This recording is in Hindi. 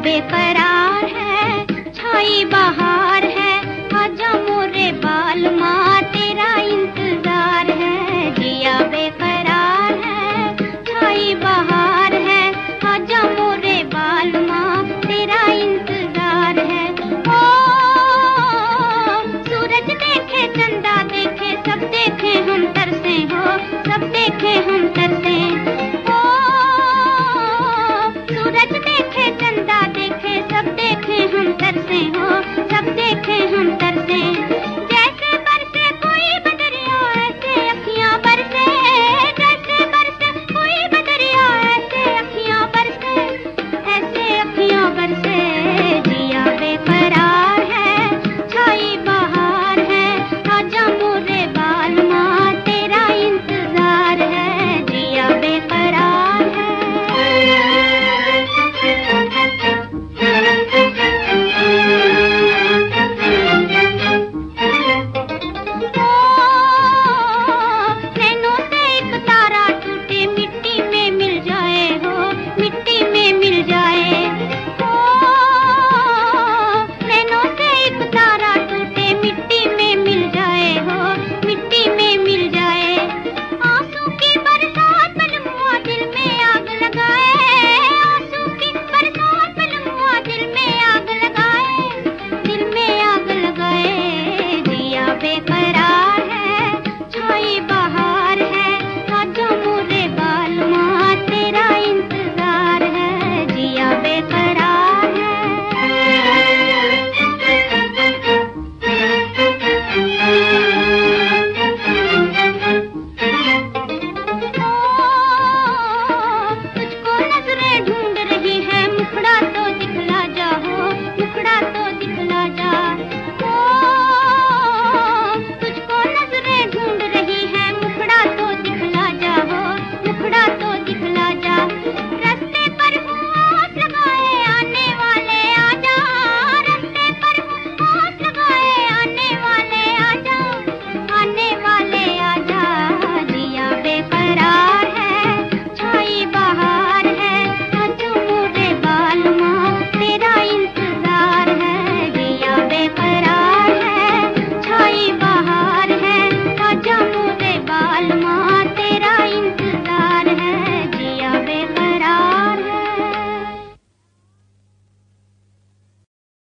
बेकरार है छाई बहार। से हो।